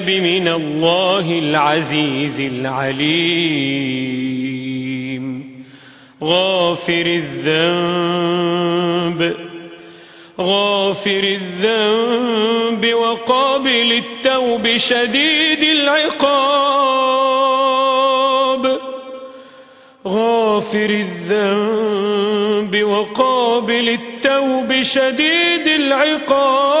الكتاب من الله العزيز العليم. غافر الذنب غافر الذنب وقابل التوب شديد العقاب. غافر الذنب وقابل التوب شديد العقاب.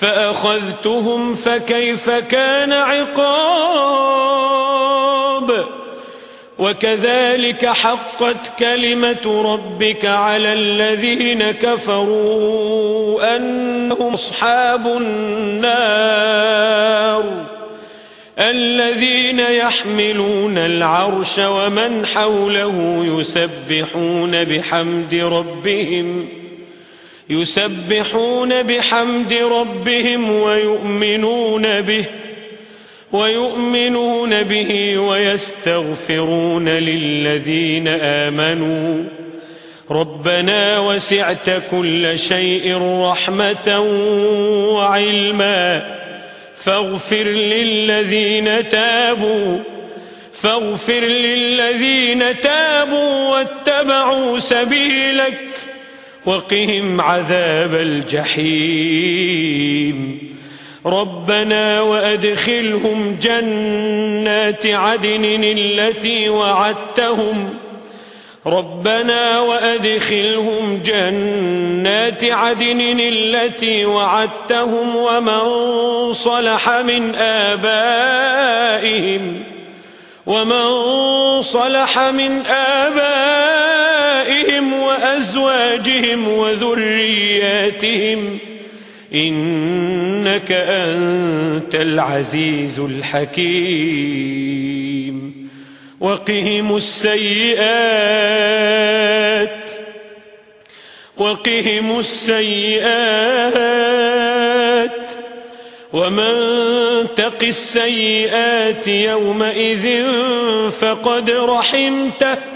فأخذتهم فكيف كان عقاب؟ وكذلك حقت كلمة ربك على الذين كفروا أنهم أصحاب النار الذين يحملون العرش ومن حوله يسبحون بحمد ربهم. يسبحون بحمد ربهم ويؤمنون به ويؤمنون به ويستغفرون للذين آمنوا. ربنا وسعت كل شيء رحمة وعلما. فاغفر للذين تابوا فاغفر للذين تابوا واتبعوا سبيلك. وقهم عذاب الجحيم. ربنا وأدخلهم جنات عدن التي وعدتهم. ربنا وأدخلهم جنات عدن التي وعدتهم ومن صلح من آبائهم. ومن صلح من آبائهم وأزواجهم وذرياتهم إنك أنت العزيز الحكيم. وقهم السيئات وقهم السيئات ومن تق السيئات يومئذ فقد رحمته.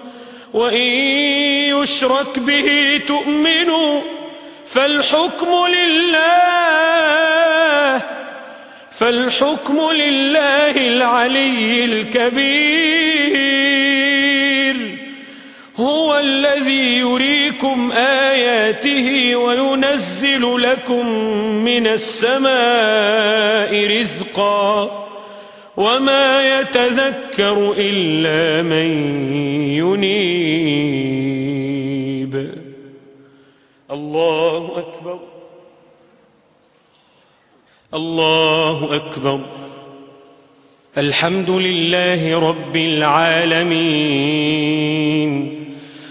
وإن يشرك به تؤمنوا فالحكم لله فالحكم لله العلي الكبير. هو الذي يريكم آياته وينزل لكم من السماء رزقا. وما يتذكر إلا من ينيب. الله أكبر. الله أكبر. الحمد لله رب العالمين.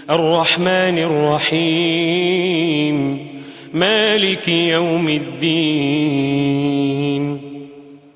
الرحمن الرحيم. مالك يوم الدين.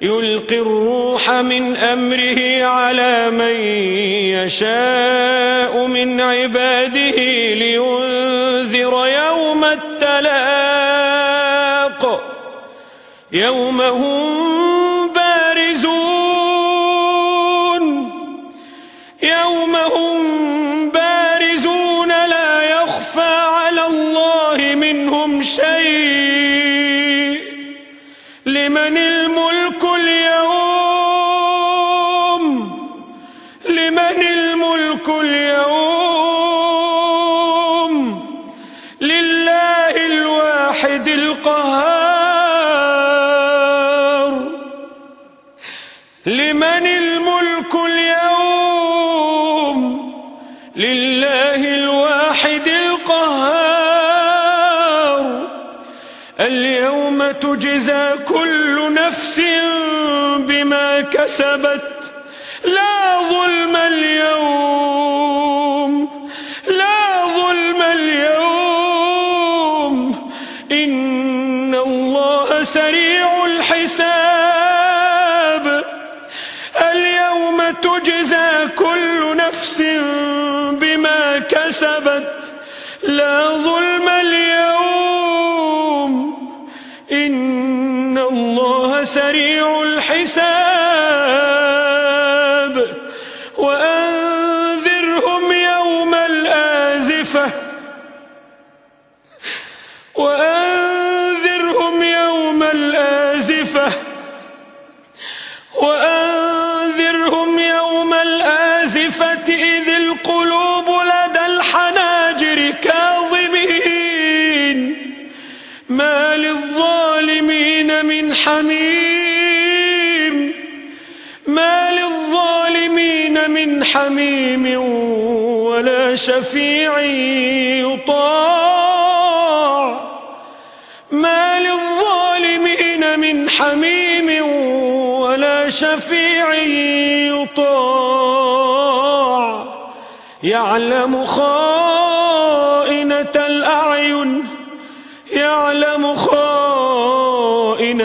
يلقي الروح من أمره على من يشاء من عباده لينذر يوم التلاق. يوم هم تجزى كل نفس بما كسبت. لا ظلم اليوم لا ظلم اليوم. إن الله سريع الحساب. اليوم تجزى كل نفس بما كسبت. لا ظلم اليوم. إن الله سريع الحساب. حميم ما للظالمين من حميم ولا شفيع يطاع. ما للظالمين من حميم ولا شفيع يطاع. يعلم خائنة الأعين يعلم خائنة